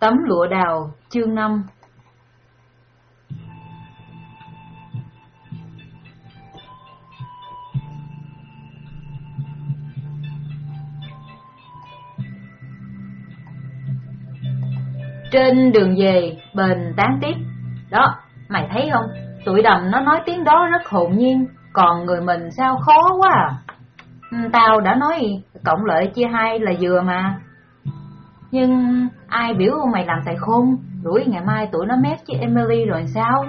Tấm lụa đào, chương 5 Trên đường về, bền tán tiếp. Đó, mày thấy không? Tụi đầm nó nói tiếng đó rất hồn nhiên Còn người mình sao khó quá à. Ừ, tao đã nói cộng lợi chia hai là vừa mà. Nhưng ai biểu mày làm tài khôn đuổi ngày mai tụi nó mép với Emily rồi sao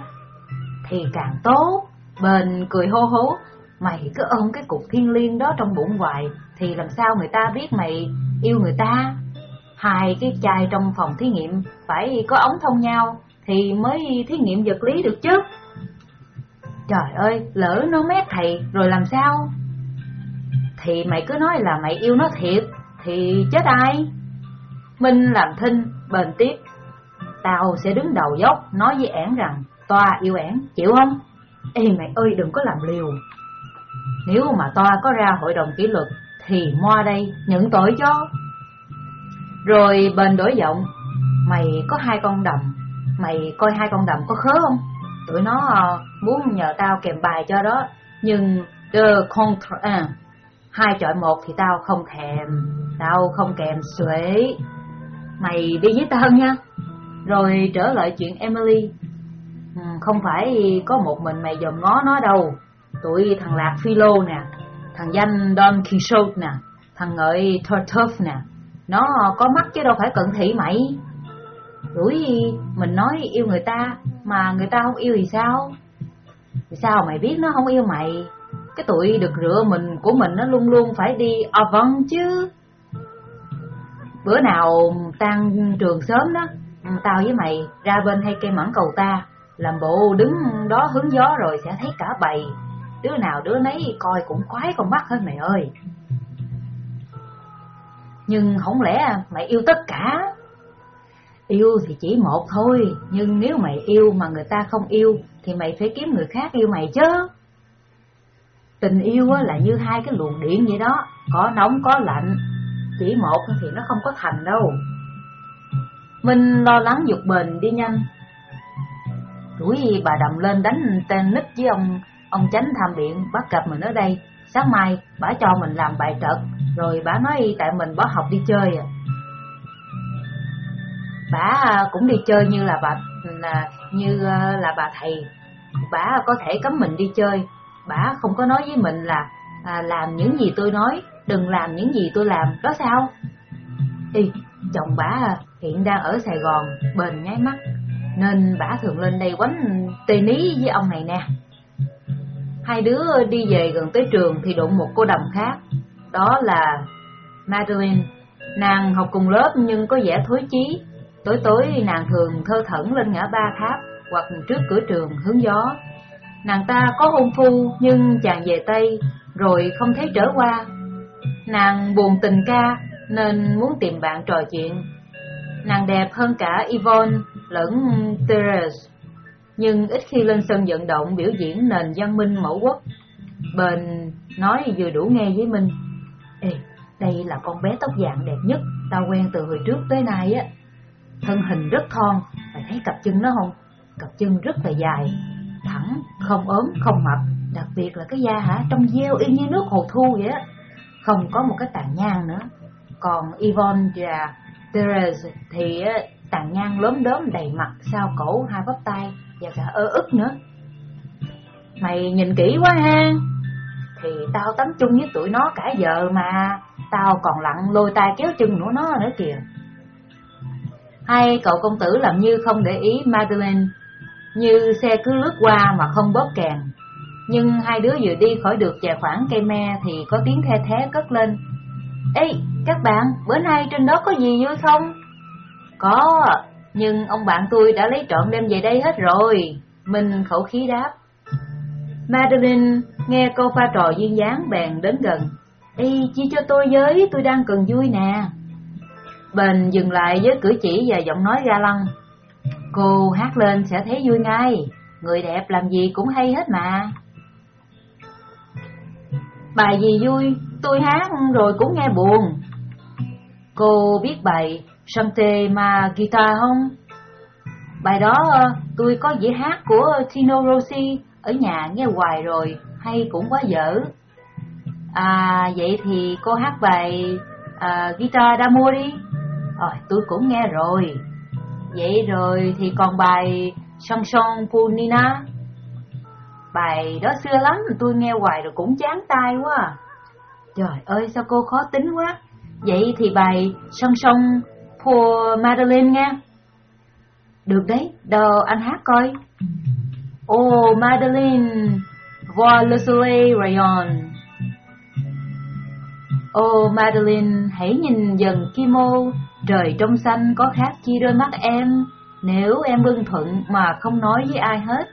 Thì càng tốt Bền cười hô hố Mày cứ ôm cái cục thiên liêng đó trong bụng hoài Thì làm sao người ta biết mày yêu người ta Hai cái chai trong phòng thí nghiệm phải có ống thông nhau thì mới thí nghiệm vật lý được chứ. Trời ơi, lỡ nó mét thầy rồi làm sao? Thì mày cứ nói là mày yêu nó thiệt, thì chết ai? Minh làm thinh, bền tiếp. Tao sẽ đứng đầu dốc nói với ẻn rằng Toa yêu ẻn, chịu không? Ê mày ơi đừng có làm liều. Nếu mà Toa có ra hội đồng kỷ luật thì moa đây nhận tội cho. Rồi bền đổi giọng, mày có hai con đầm, mày coi hai con đầm có khớ không? Tụi nó ờ, muốn nhờ tao kèm bài cho đó, nhưng the contra, à, hai chọi một thì tao không thèm, tao không kèm xuể. Mày đi với tao nha. Rồi trở lại chuyện Emily. Ừ, không phải có một mình mày dòm ngó nó đâu. Tụi thằng Lạc Philo nè, thằng danh Don Quixote nè, thằng ngợi Tortuff nè, nó có mắt chứ đâu phải cận thị mày Rủi mình nói yêu người ta Mà người ta không yêu thì sao Thì sao mày biết nó không yêu mày Cái tụi được rửa mình của mình Nó luôn luôn phải đi avant chứ Bữa nào tan trường sớm đó Tao với mày ra bên hay cây mẫn cầu ta Làm bộ đứng đó hướng gió rồi sẽ thấy cả bầy Đứa nào đứa nấy coi cũng khoái con mắt hết mày ơi nhưng không lẽ mày yêu tất cả? Yêu thì chỉ một thôi, nhưng nếu mày yêu mà người ta không yêu thì mày phải kiếm người khác yêu mày chứ. Tình yêu là như hai cái luồng điện vậy đó, có nóng có lạnh, chỉ một thì nó không có thành đâu. Minh lo lắng dục bền đi nhanh. Rủi bà đầm lên đánh tên nít với ông ông tránh tham biện bắt gặp mình ở đây, sáng mai bà cho mình làm bài trật rồi bà nói tại mình bỏ học đi chơi à. Bà cũng đi chơi như là bà là như ờ, là bà thầy. Bà có thể cấm mình đi chơi. Bà không có nói với mình là à, làm những gì tôi nói, đừng làm những gì tôi làm, đó sao? Ê, chồng bà à, hiện đang ở Sài Gòn, bền nháy mắt, nên bà thường lên đây quánh tê ní với ông này nè. Hai đứa đi về gần tới trường thì đụng một cô đồng khác, đó là Madeline. Nàng học cùng lớp nhưng có vẻ thối chí. Tối tối nàng thường thơ thẩn lên ngã ba tháp hoặc trước cửa trường hướng gió. Nàng ta có hôn phu nhưng chàng về Tây rồi không thấy trở qua. Nàng buồn tình ca nên muốn tìm bạn trò chuyện. Nàng đẹp hơn cả Yvonne lẫn Therese, nhưng ít khi lên sân vận động biểu diễn nền văn minh mẫu quốc. Bền nói vừa đủ nghe với Minh. Ê, đây là con bé tóc vàng đẹp nhất tao quen từ hồi trước tới nay á. Thân hình rất thon, mày thấy cặp chân nó không? Cặp chân rất là dài, thẳng, không ốm, không mập, đặc biệt là cái da hả, trong veo y như nước hồ thu vậy á. Không có một cái tàn nhang nữa. Còn Yvonne và Therese thì tàn nhang lớn đốm đầy mặt, sao cổ, hai bắp tay và cả ơ ức nữa. Mày nhìn kỹ quá ha thì tao tắm chung với tụi nó cả giờ mà Tao còn lặng lôi tay kéo chân của nó nữa kìa Hay cậu công tử làm như không để ý Madeleine Như xe cứ lướt qua mà không bóp kèn nhưng hai đứa vừa đi khỏi được vài khoảng cây me Thì có tiếng the thế cất lên Ê các bạn bữa nay trên đó có gì vui không Có Nhưng ông bạn tôi đã lấy trọn đem về đây hết rồi Mình khẩu khí đáp Madeline nghe câu pha trò duyên dáng bèn đến gần. Ê, chia cho tôi với, tôi đang cần vui nè. Bền dừng lại với cử chỉ và giọng nói ga lăng. Cô hát lên sẽ thấy vui ngay, người đẹp làm gì cũng hay hết mà. Bài gì vui, tôi hát rồi cũng nghe buồn. Cô biết bài Chante ma guitar không? Bài đó ờ, tôi có dĩa hát của Tino Rossi ở nhà nghe hoài rồi, hay cũng quá dở. À, vậy thì cô hát bài à, Guitar d'Amour mua đi. à, tôi cũng nghe rồi. Vậy rồi thì còn bài Chanson Song Punina. Bài đó xưa lắm, tôi nghe hoài rồi cũng chán tai quá. À. Trời ơi, sao cô khó tính quá. Vậy thì bài Song Song Poor Madeline nha. Được đấy, đâu anh hát coi. Oh, Madeline, voir le soleil rayon. Oh, Madeline, hãy nhìn dần kim ô, trời trong xanh có khác chi đôi mắt em. Nếu em bưng thuận mà không nói với ai hết,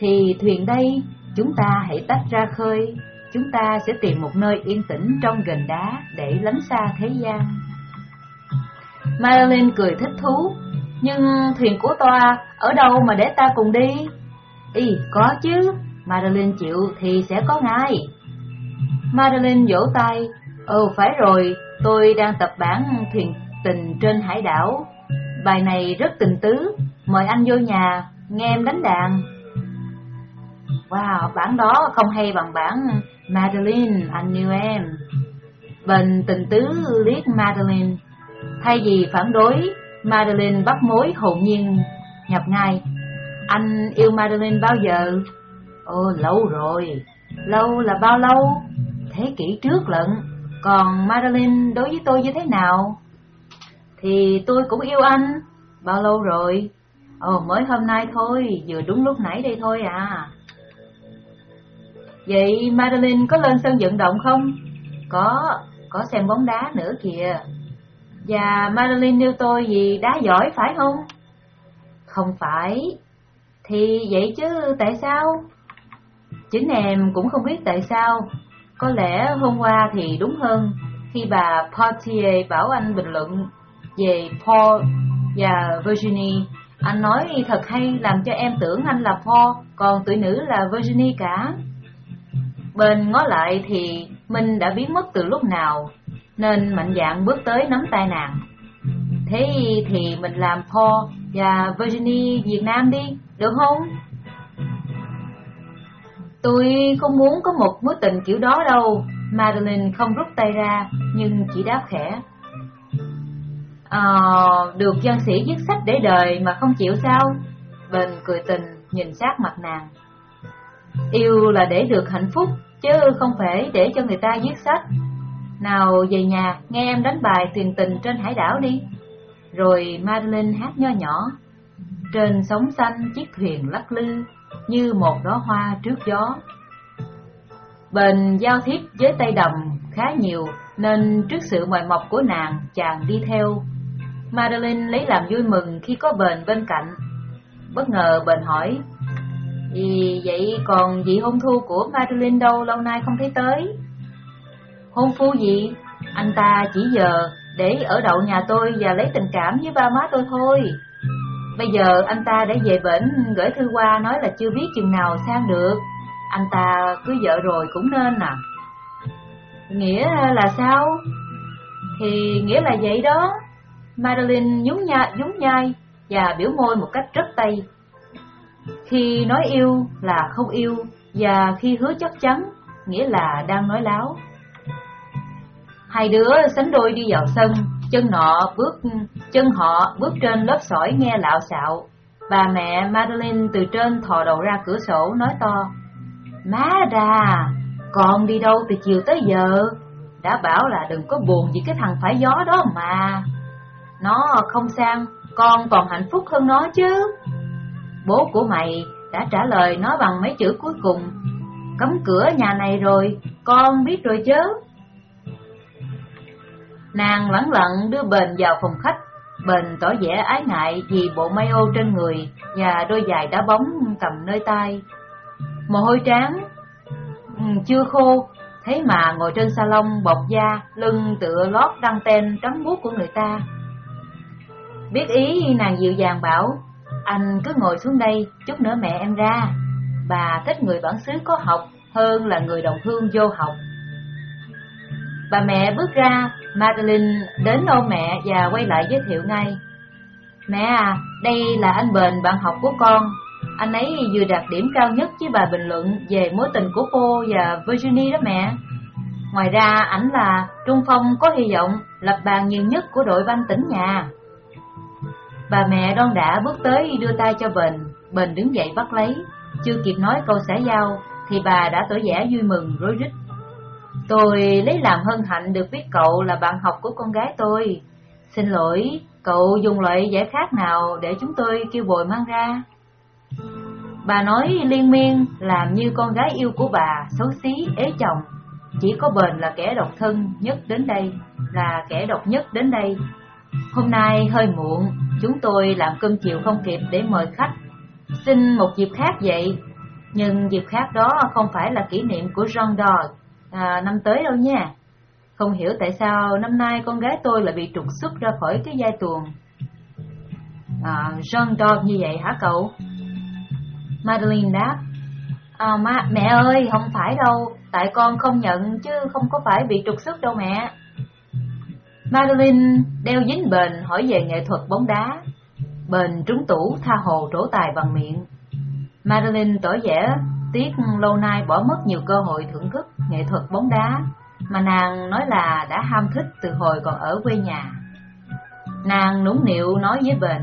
thì thuyền đây, chúng ta hãy tách ra khơi. Chúng ta sẽ tìm một nơi yên tĩnh trong gần đá để lánh xa thế gian. marilyn cười thích thú, nhưng ờ, thuyền của toa ở đâu mà để ta cùng đi? Ý, có chứ, marilyn chịu thì sẽ có ngay. marilyn vỗ tay, ừ phải rồi, tôi đang tập bản thuyền tình trên hải đảo. Bài này rất tình tứ, mời anh vô nhà, nghe em đánh đàn. Wow, bản đó không hay bằng bản Madeline, anh yêu em. Bình tình tứ liếc Madeline. Thay vì phản đối, Madeline bắt mối hồn nhiên nhập ngay. Anh yêu Madeline bao giờ? Ồ, lâu rồi. Lâu là bao lâu? Thế kỷ trước lận. Còn Madeline đối với tôi như thế nào? Thì tôi cũng yêu anh. Bao lâu rồi? Ồ, mới hôm nay thôi, vừa đúng lúc nãy đây thôi à. Vậy Madeline có lên sân vận động không? Có, có xem bóng đá nữa kìa. Và Madeline yêu tôi vì đá giỏi phải không? Không phải. Thì vậy chứ tại sao? Chính em cũng không biết tại sao. Có lẽ hôm qua thì đúng hơn khi bà Portier bảo anh bình luận về Paul và Virginie. Anh nói thật hay làm cho em tưởng anh là Paul, còn tuổi nữ là Virginie cả. Bên ngó lại thì Minh đã biến mất từ lúc nào, nên mạnh dạn bước tới nắm tay nàng. Thế thì mình làm Paul và Virginie Việt Nam đi, được không? Tôi không muốn có một mối tình kiểu đó đâu. Madeline không rút tay ra, nhưng chỉ đáp khẽ. À, được văn sĩ viết sách để đời mà không chịu sao? Bền cười tình, nhìn sát mặt nàng. Yêu là để được hạnh phúc, chứ không phải để cho người ta viết sách. Nào về nhà, nghe em đánh bài tuyền tình trên hải đảo đi. Rồi Madeline hát nho nhỏ. Trên sóng xanh chiếc thuyền lắc lư, như một đóa hoa trước gió. Bền giao thiếp với tay đầm khá nhiều, nên trước sự mời mọc của nàng, chàng đi theo. Madeline lấy làm vui mừng khi có Bền bên cạnh. Bất ngờ Bền hỏi, vì vậy còn vị hôn thu của Madeline đâu lâu nay không thấy tới? Hôn phu gì? Anh ta chỉ giờ để ở đậu nhà tôi và lấy tình cảm với ba má tôi thôi. Bây giờ anh ta đã về bển gửi thư qua nói là chưa biết chừng nào sang được. Anh ta cưới vợ rồi cũng nên à. Nghĩa là sao? Thì nghĩa là vậy đó. Madeline nhún nhai, nhún nhai và biểu môi một cách rất tay. Khi nói yêu là không yêu và khi hứa chắc chắn nghĩa là đang nói láo. Hai đứa sánh đôi đi vào sân, chân nọ bước chân họ bước trên lớp sỏi nghe lạo xạo. Bà mẹ Madeline từ trên thò đầu ra cửa sổ nói to: "Má đà, con đi đâu từ chiều tới giờ? Đã bảo là đừng có buồn vì cái thằng phải gió đó mà. Nó không sang, con còn hạnh phúc hơn nó chứ." Bố của mày đã trả lời nó bằng mấy chữ cuối cùng. Cấm cửa nhà này rồi, con biết rồi chứ. Nàng lẳng lặng đưa Bền vào phòng khách, Bền tỏ vẻ ái ngại vì bộ may ô trên người và đôi giày đá bóng cầm nơi tay. Mồ hôi trán, ừ, chưa khô, thế mà ngồi trên salon bọc da, lưng tựa lót đăng tên trắng bút của người ta. Biết ý nàng dịu dàng bảo, anh cứ ngồi xuống đây, chút nữa mẹ em ra. Bà thích người bản xứ có học hơn là người đồng hương vô học. Bà mẹ bước ra, Madeline đến ôm mẹ và quay lại giới thiệu ngay. Mẹ à, đây là anh Bền, bạn học của con. Anh ấy vừa đạt điểm cao nhất với bài bình luận về mối tình của cô và Virginie đó mẹ. Ngoài ra, ảnh là Trung Phong có hy vọng lập bàn nhiều nhất của đội banh tỉnh nhà. Bà mẹ đon đã bước tới đưa tay cho Bền, Bền đứng dậy bắt lấy. Chưa kịp nói câu xã giao, thì bà đã tỏ vẻ vui mừng, rối rít. Tôi lấy làm hân hạnh được biết cậu là bạn học của con gái tôi. Xin lỗi, cậu dùng loại giải khác nào để chúng tôi kêu bồi mang ra? Bà nói liên miên làm như con gái yêu của bà xấu xí, ế chồng. Chỉ có bền là kẻ độc thân nhất đến đây, là kẻ độc nhất đến đây. Hôm nay hơi muộn, chúng tôi làm cơm chiều không kịp để mời khách. Xin một dịp khác vậy, nhưng dịp khác đó không phải là kỷ niệm của Jean d'Arc à, năm tới đâu nha. Không hiểu tại sao năm nay con gái tôi lại bị trục xuất ra khỏi cái giai tuồng. À, Jean d'Arc như vậy hả cậu? Madeline đáp, à, má, mẹ ơi, không phải đâu, tại con không nhận chứ không có phải bị trục xuất đâu mẹ. Madeline đeo dính bền hỏi về nghệ thuật bóng đá. Bền trúng tủ tha hồ trổ tài bằng miệng. Madeline tỏ vẻ tiếc lâu nay bỏ mất nhiều cơ hội thưởng thức nghệ thuật bóng đá mà nàng nói là đã ham thích từ hồi còn ở quê nhà. Nàng nũng nịu nói với bền,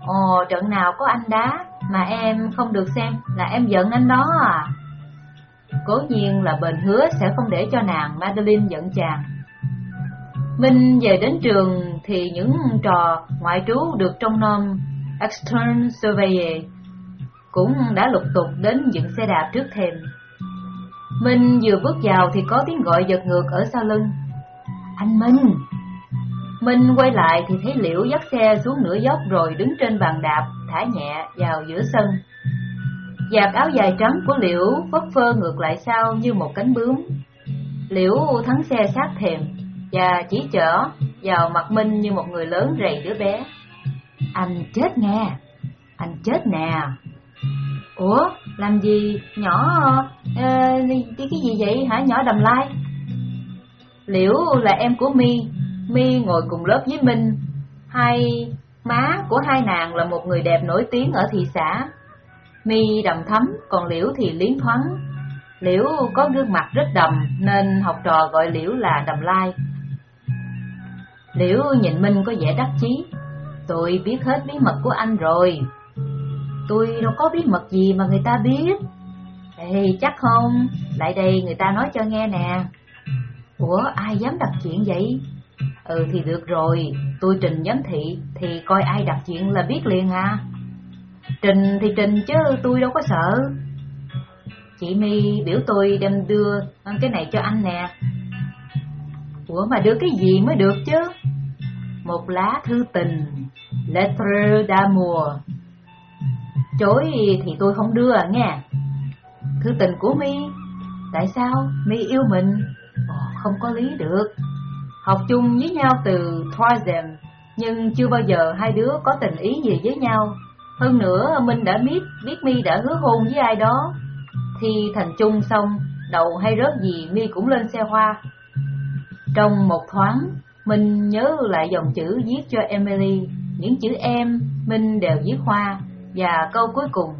Ồ, trận nào có anh đá mà em không được xem là em giận anh đó à? Cố nhiên là bền hứa sẽ không để cho nàng Madeline giận chàng. Minh về đến trường thì những trò ngoại trú được trong nom Extern survey cũng đã lục tục đến dựng xe đạp trước thềm. Minh vừa bước vào thì có tiếng gọi giật ngược ở sau lưng. Anh Minh! Minh quay lại thì thấy Liễu dắt xe xuống nửa dốc rồi đứng trên bàn đạp, thả nhẹ vào giữa sân. Giạc áo dài trắng của Liễu phất phơ ngược lại sau như một cánh bướm. Liễu thắng xe sát thềm và chỉ chở vào mặt Minh như một người lớn rầy đứa bé. Anh chết nghe, anh chết nè. Ủa, làm gì nhỏ uh, cái gì vậy hả nhỏ đầm lai? Liễu là em của Mi, Mi ngồi cùng lớp với Minh. Hai má của hai nàng là một người đẹp nổi tiếng ở thị xã. Mi đầm thắm, còn Liễu thì liến thoáng. Liễu có gương mặt rất đầm nên học trò gọi Liễu là đầm lai. Liễu nhìn Minh có vẻ đắc chí. Tôi biết hết bí mật của anh rồi. Tôi đâu có bí mật gì mà người ta biết. Ê, chắc không? Lại đây người ta nói cho nghe nè. Ủa, ai dám đặt chuyện vậy? Ừ thì được rồi, tôi trình giám thị thì coi ai đặt chuyện là biết liền à. Trình thì trình chứ tôi đâu có sợ. Chị My biểu tôi đem đưa cái này cho anh nè. Ủa mà đưa cái gì mới được chứ? Một lá thư tình, lettre d'amour. Chối thì tôi không đưa à nghe. Thư tình của My, tại sao My yêu mình? Ồ, không có lý được. Học chung với nhau từ Troisième, nhưng chưa bao giờ hai đứa có tình ý gì với nhau. Hơn nữa, Minh đã biết, biết My đã hứa hôn với ai đó. Thì thành chung xong, đậu hay rớt gì My cũng lên xe hoa. Trong một thoáng, mình nhớ lại dòng chữ viết cho Emily, những chữ em, Minh đều viết hoa, và câu cuối cùng.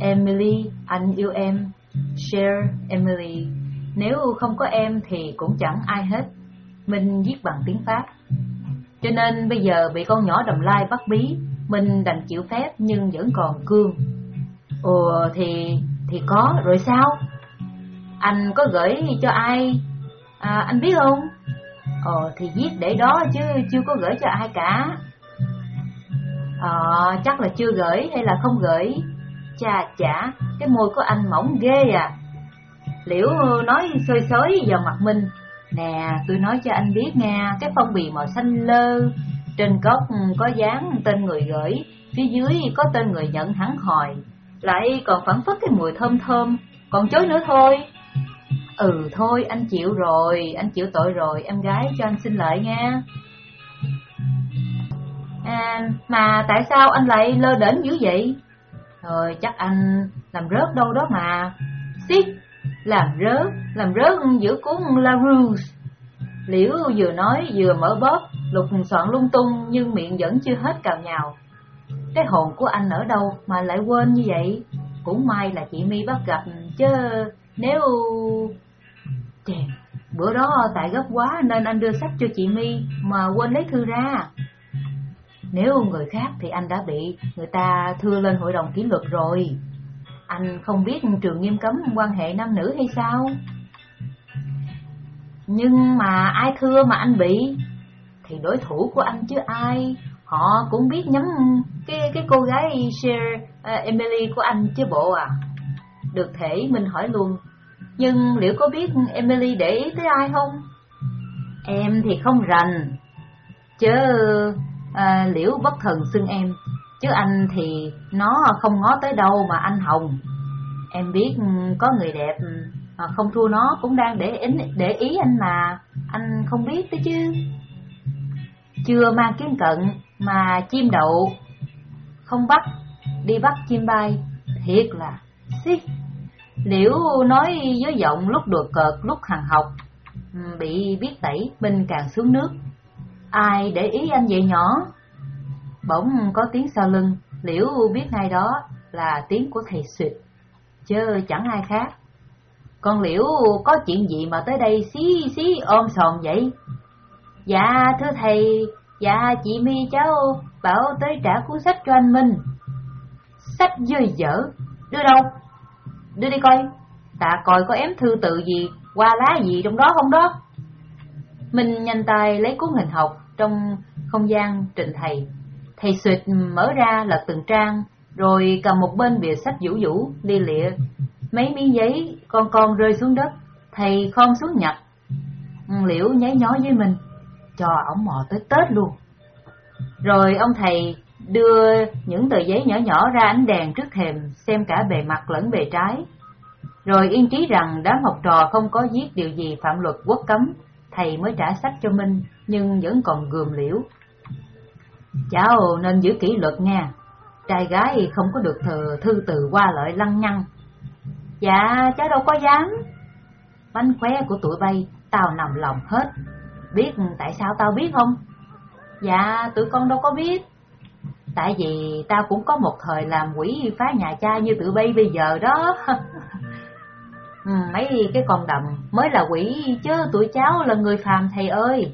Emily, anh yêu em. Share Emily, nếu không có em thì cũng chẳng ai hết. Minh viết bằng tiếng Pháp. Cho nên bây giờ bị con nhỏ đầm lai bắt bí, Minh đành chịu phép nhưng vẫn còn cương. Ồ thì thì có rồi sao? Anh có gửi cho ai? À, anh biết không? Ờ thì viết để đó chứ chưa có gửi cho ai cả. Ờ chắc là chưa gửi hay là không gửi. Chà chả, cái môi của anh mỏng ghê à. Liễu nói xôi xối vào mặt Minh Nè, tôi nói cho anh biết nha, cái phong bì màu xanh lơ, trên góc có dán tên người gửi, phía dưới có tên người nhận hắn hồi, lại còn phản phất cái mùi thơm thơm, còn chối nữa thôi. Ừ thôi, anh chịu rồi, anh chịu tội rồi, em gái cho anh xin lợi nha. À, mà tại sao anh lại lơ đến dữ vậy? Rồi, chắc anh làm rớt đâu đó mà. Xít, làm rớt, làm rớt giữa cuốn La Rouge. Liễu vừa nói vừa mở bóp, lục soạn lung tung nhưng miệng vẫn chưa hết cào nhào. Cái hồn của anh ở đâu mà lại quên như vậy? Cũng may là chị My bắt gặp, chứ nếu... Chèn, bữa đó tại gấp quá nên anh đưa sách cho chị My mà quên lấy thư ra. Nếu người khác thì anh đã bị người ta thưa lên hội đồng kỷ luật rồi. Anh không biết trường nghiêm cấm quan hệ nam nữ hay sao? Nhưng mà ai thưa mà anh bị? Thì đối thủ của anh chứ ai? Họ cũng biết nhắm cái cái cô gái Cher uh, Emily của anh chứ bộ à? Được thể mình hỏi luôn. Nhưng liệu có biết Emily để ý tới ai không? Em thì không rành. Chứ à, liễu bất thần xưng em. Chứ anh thì nó không ngó tới đâu mà anh hồng. Em biết có người đẹp mà không thua nó cũng đang để ý, để ý anh mà. Anh không biết đấy chứ. Chưa mang kiếm cận mà chim đậu. Không bắt đi bắt chim bay. Thiệt là xích liễu nói với giọng lúc đùa cợt ờ, lúc hằng học ừ, bị biết tẩy minh càng xuống nước ai để ý anh vậy nhỏ Bỗng có tiếng sau lưng, liễu biết ngay đó là tiếng của thầy suyệt, chứ chẳng ai khác. Con liễu có chuyện gì mà tới đây xí xí ôm sòm vậy? Dạ thưa thầy, dạ chị mi cháu bảo tới trả cuốn sách cho anh Minh. Sách dơi dở, đưa đâu? Đưa đi coi, tạ coi có ém thư tự gì, qua lá gì trong đó không đó? mình nhanh tay lấy cuốn hình học trong không gian trình thầy Thầy suyệt mở ra lật từng trang, rồi cầm một bên bìa sách vũ vũ, li lịa. Mấy miếng giấy con con rơi xuống đất, thầy khom xuống nhặt. Liễu nháy nhó với mình, cho ổng mò tới Tết luôn. Rồi ông thầy đưa những tờ giấy nhỏ nhỏ ra ánh đèn trước thềm, xem cả bề mặt lẫn bề trái. Rồi yên trí rằng đám học trò không có viết điều gì phạm luật quốc cấm, thầy mới trả sách cho Minh, nhưng vẫn còn gườm liễu. Cháu nên giữ kỷ luật nha, trai gái không có được thờ thư từ qua lợi lăng nhăng. Dạ, cháu đâu có dám. Bánh khóe của tụi bay, tao nằm lòng hết. Biết tại sao tao biết không? Dạ, tụi con đâu có biết. Tại vì tao cũng có một thời làm quỷ phá nhà cha như tụi bay bây giờ đó. Ừ, mấy cái con đầm mới là quỷ chứ tụi cháu là người phàm thầy ơi.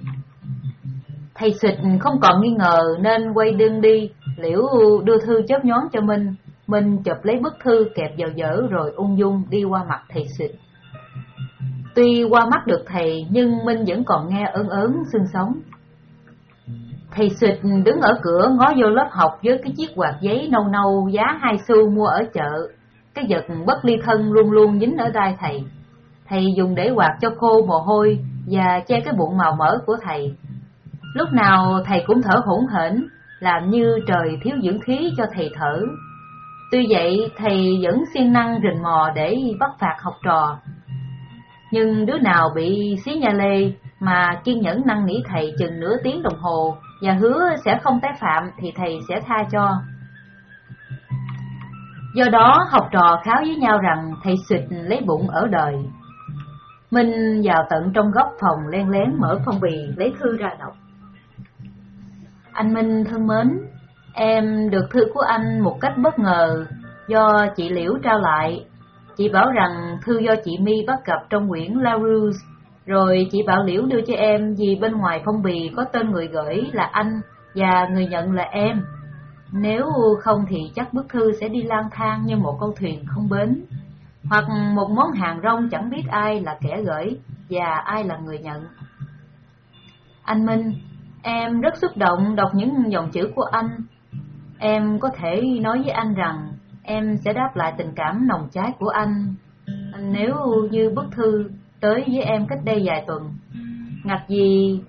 Thầy xịt không còn nghi ngờ nên quay đương đi, liễu đưa thư chớp nhón cho Minh. Minh chụp lấy bức thư kẹp vào dở rồi ung dung đi qua mặt thầy xịt. Tuy qua mắt được thầy nhưng Minh vẫn còn nghe ớn ớn xương sống. Thầy xịt đứng ở cửa ngó vô lớp học với cái chiếc quạt giấy nâu nâu giá hai xu mua ở chợ. Cái vật bất ly thân luôn luôn dính ở tay thầy. Thầy dùng để quạt cho khô mồ hôi và che cái bụng màu mỡ của thầy Lúc nào thầy cũng thở hổn hển, làm như trời thiếu dưỡng khí cho thầy thở. Tuy vậy, thầy vẫn siêng năng rình mò để bắt phạt học trò. Nhưng đứa nào bị xí nhà lê mà kiên nhẫn năn nỉ thầy chừng nửa tiếng đồng hồ và hứa sẽ không tái phạm thì thầy sẽ tha cho. Do đó, học trò kháo với nhau rằng thầy xịt lấy bụng ở đời. Minh vào tận trong góc phòng len lén mở phong bì lấy thư ra đọc. Anh Minh thân mến, em được thư của anh một cách bất ngờ do chị Liễu trao lại. Chị bảo rằng thư do chị My bắt gặp trong quyển La Ruse, rồi chị bảo Liễu đưa cho em vì bên ngoài phong bì có tên người gửi là anh và người nhận là em. Nếu không thì chắc bức thư sẽ đi lang thang như một con thuyền không bến, hoặc một món hàng rong chẳng biết ai là kẻ gửi và ai là người nhận. Anh Minh, Em rất xúc động đọc những dòng chữ của anh. Em có thể nói với anh rằng em sẽ đáp lại tình cảm nồng cháy của anh nếu như bức thư tới với em cách đây vài tuần. Ngặt gì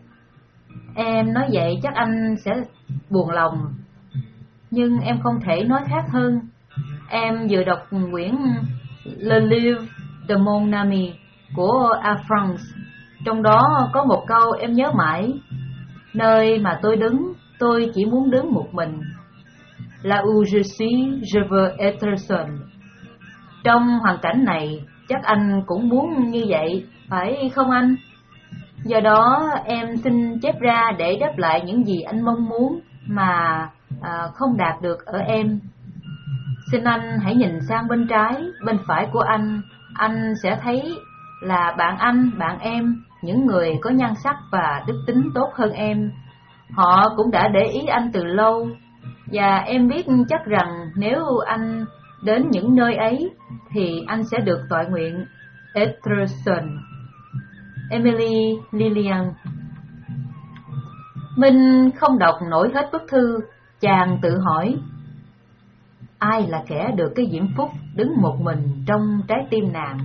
em nói vậy chắc anh sẽ buồn lòng. Nhưng em không thể nói khác hơn. Em vừa đọc quyển Le Livre de Mon Ami của A France. Trong đó có một câu em nhớ mãi Nơi mà tôi đứng, tôi chỉ muốn đứng một mình. Là où je suis, je veux être seul. Trong hoàn cảnh này, chắc anh cũng muốn như vậy, phải không anh? Do đó em xin chép ra để đáp lại những gì anh mong muốn mà à, không đạt được ở em. Xin anh hãy nhìn sang bên trái, bên phải của anh, anh sẽ thấy là bạn anh, bạn em, những người có nhan sắc và đức tính tốt hơn em. Họ cũng đã để ý anh từ lâu, và em biết chắc rằng nếu anh đến những nơi ấy thì anh sẽ được tội nguyện Etherson. Emily Lillian Minh không đọc nổi hết bức thư, chàng tự hỏi Ai là kẻ được cái diễm phúc đứng một mình trong trái tim nàng?